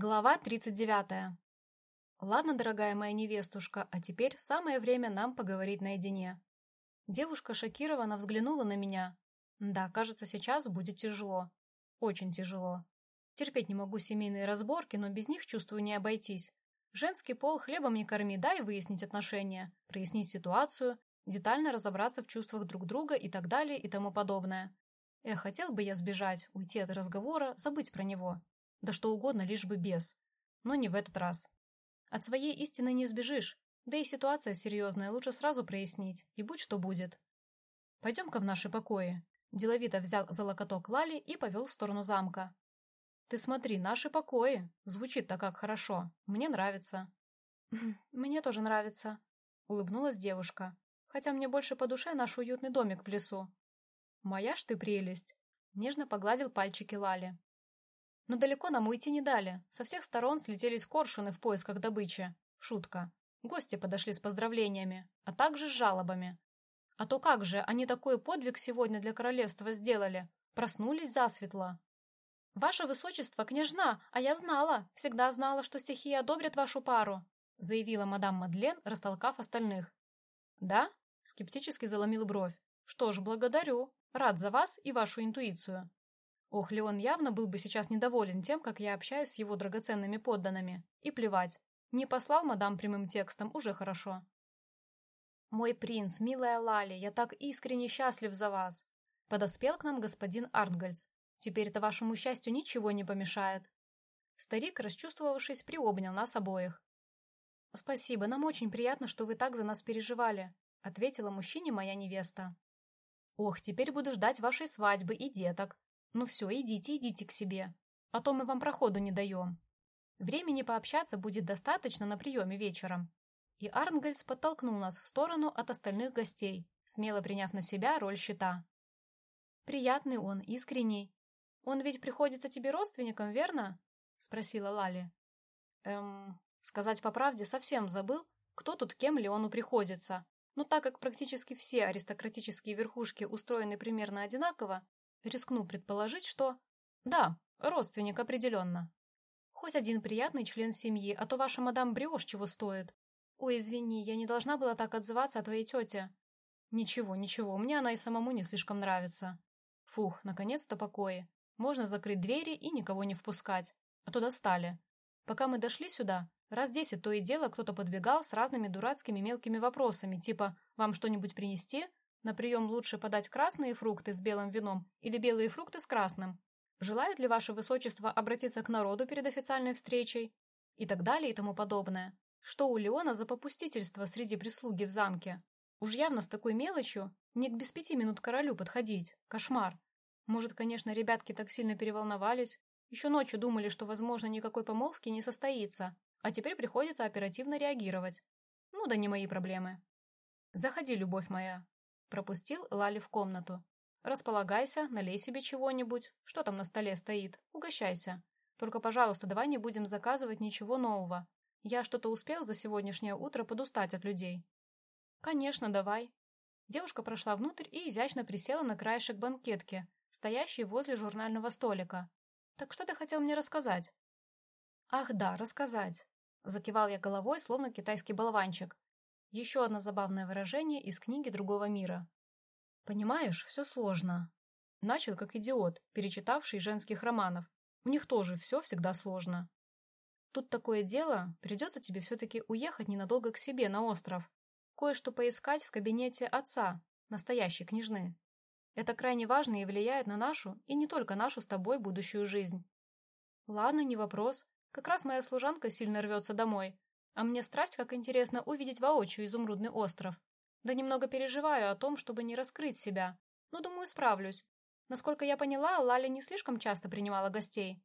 Глава 39. Ладно, дорогая моя невестушка, а теперь самое время нам поговорить наедине. Девушка шокированно взглянула на меня. Да, кажется, сейчас будет тяжело. Очень тяжело. Терпеть не могу семейные разборки, но без них, чувствую, не обойтись. Женский пол хлебом не корми, дай выяснить отношения, прояснить ситуацию, детально разобраться в чувствах друг друга и так далее и тому подобное. Эх, хотел бы я сбежать, уйти от разговора, забыть про него. Да что угодно, лишь бы без. Но не в этот раз. От своей истины не сбежишь. Да и ситуация серьезная, лучше сразу прояснить. И будь что будет. Пойдем-ка в наши покои. Деловито взял за локоток Лали и повел в сторону замка. Ты смотри, наши покои. Звучит-то как хорошо. Мне нравится. Мне тоже нравится. Улыбнулась девушка. Хотя мне больше по душе наш уютный домик в лесу. Моя ж ты прелесть. Нежно погладил пальчики Лали. Но далеко нам уйти не дали. Со всех сторон слетелись коршуны в поисках добычи. Шутка. Гости подошли с поздравлениями, а также с жалобами. А то как же, они такой подвиг сегодня для королевства сделали. Проснулись засветло. «Ваше высочество, княжна, а я знала, всегда знала, что стихии одобрят вашу пару», заявила мадам Мадлен, растолкав остальных. «Да?» — скептически заломил бровь. «Что ж, благодарю. Рад за вас и вашу интуицию. Ох, Леон явно был бы сейчас недоволен тем, как я общаюсь с его драгоценными подданными. И плевать. Не послал мадам прямым текстом, уже хорошо. «Мой принц, милая Лали, я так искренне счастлив за вас!» Подоспел к нам господин Арнгольц. «Теперь-то вашему счастью ничего не помешает». Старик, расчувствовавшись, приобнял нас обоих. «Спасибо, нам очень приятно, что вы так за нас переживали», ответила мужчине моя невеста. «Ох, теперь буду ждать вашей свадьбы и деток», ну все, идите, идите к себе, а то мы вам проходу не даем. Времени пообщаться будет достаточно на приеме вечером. И Арнгельс подтолкнул нас в сторону от остальных гостей, смело приняв на себя роль щита. Приятный он, искренний. Он ведь приходится тебе родственником, верно? Спросила Лали. Эм, сказать по правде, совсем забыл, кто тут кем Леону приходится. Но так как практически все аристократические верхушки устроены примерно одинаково, Рискну предположить, что... Да, родственник определенно. Хоть один приятный член семьи, а то ваша мадам Бриош чего стоит. Ой, извини, я не должна была так отзываться о твоей тете. Ничего, ничего, мне она и самому не слишком нравится. Фух, наконец-то покои. Можно закрыть двери и никого не впускать. А то достали. Пока мы дошли сюда, раз десять то и дело кто-то подбегал с разными дурацкими мелкими вопросами, типа «Вам что-нибудь принести?» На прием лучше подать красные фрукты с белым вином или белые фрукты с красным. Желает ли ваше высочество обратиться к народу перед официальной встречей? И так далее и тому подобное. Что у Леона за попустительство среди прислуги в замке? Уж явно с такой мелочью не к без пяти минут королю подходить. Кошмар. Может, конечно, ребятки так сильно переволновались. Еще ночью думали, что, возможно, никакой помолвки не состоится. А теперь приходится оперативно реагировать. Ну да не мои проблемы. Заходи, любовь моя. Пропустил Лали в комнату. «Располагайся, налей себе чего-нибудь. Что там на столе стоит? Угощайся. Только, пожалуйста, давай не будем заказывать ничего нового. Я что-то успел за сегодняшнее утро подустать от людей». «Конечно, давай». Девушка прошла внутрь и изящно присела на краешек банкетки, стоящей возле журнального столика. «Так что ты хотел мне рассказать?» «Ах да, рассказать», — закивал я головой, словно китайский болванчик, еще одно забавное выражение из книги другого мира. Понимаешь, все сложно. Начал как идиот, перечитавший женских романов. У них тоже все всегда сложно. Тут такое дело, придется тебе все-таки уехать ненадолго к себе на остров. Кое-что поискать в кабинете отца, настоящей княжны. Это крайне важно и влияет на нашу, и не только нашу с тобой будущую жизнь. Ладно, не вопрос. Как раз моя служанка сильно рвется домой, а мне страсть, как интересно, увидеть воочию изумрудный остров. Да немного переживаю о том, чтобы не раскрыть себя. Но, думаю, справлюсь. Насколько я поняла, Лаля не слишком часто принимала гостей.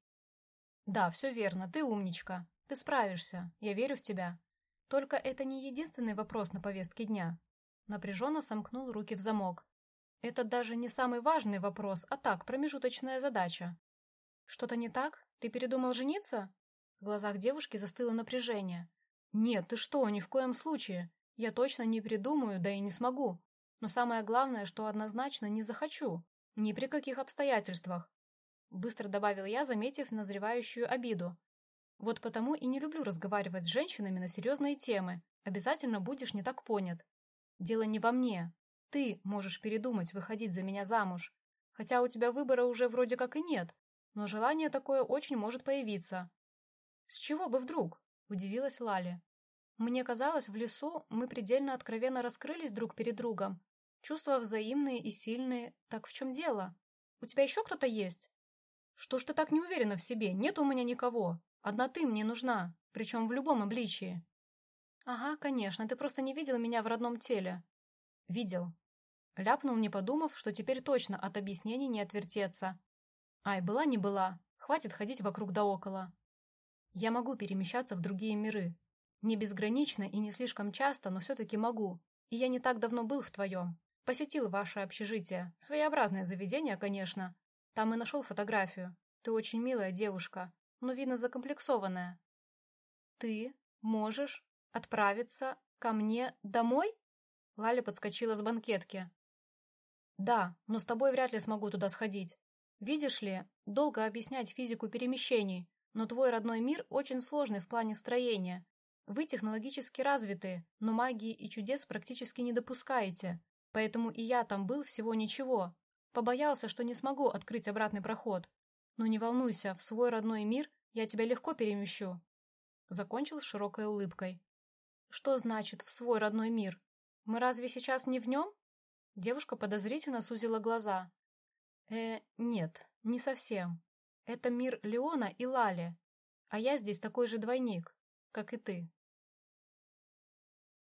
Да, все верно, ты умничка. Ты справишься, я верю в тебя. Только это не единственный вопрос на повестке дня. Напряженно сомкнул руки в замок. Это даже не самый важный вопрос, а так, промежуточная задача. Что-то не так? Ты передумал жениться? В глазах девушки застыло напряжение. «Нет, ты что, ни в коем случае. Я точно не придумаю, да и не смогу. Но самое главное, что однозначно не захочу. Ни при каких обстоятельствах». Быстро добавил я, заметив назревающую обиду. Вот потому и не люблю разговаривать с женщинами на серьезные темы. Обязательно будешь не так понят. Дело не во мне. Ты можешь передумать выходить за меня замуж. Хотя у тебя выбора уже вроде как и нет, но желание такое очень может появиться. С чего бы вдруг? Удивилась Лали. Мне казалось, в лесу мы предельно откровенно раскрылись друг перед другом. Чувства взаимные и сильные. Так в чем дело? У тебя еще кто-то есть? Что ж ты так не уверена в себе? Нет у меня никого. Одна ты мне нужна, причем в любом обличии. Ага, конечно, ты просто не видел меня в родном теле. Видел. Ляпнул, не подумав, что теперь точно от объяснений не отвертеться. Ай, была не была. Хватит ходить вокруг да около. Я могу перемещаться в другие миры. Не безгранично и не слишком часто, но все-таки могу. И я не так давно был в твоем. Посетил ваше общежитие. Своеобразное заведение, конечно. Там и нашел фотографию. Ты очень милая девушка, но, видно, закомплексованная. Ты можешь отправиться ко мне домой? Лаля подскочила с банкетки. Да, но с тобой вряд ли смогу туда сходить. Видишь ли, долго объяснять физику перемещений, но твой родной мир очень сложный в плане строения. Вы технологически развиты, но магии и чудес практически не допускаете. Поэтому и я там был всего ничего. Побоялся, что не смогу открыть обратный проход. Но не волнуйся, в свой родной мир я тебя легко перемещу. Закончил с широкой улыбкой. Что значит «в свой родной мир»? Мы разве сейчас не в нем? Девушка подозрительно сузила глаза. Э, нет, не совсем. Это мир Леона и Лали. А я здесь такой же двойник, как и ты.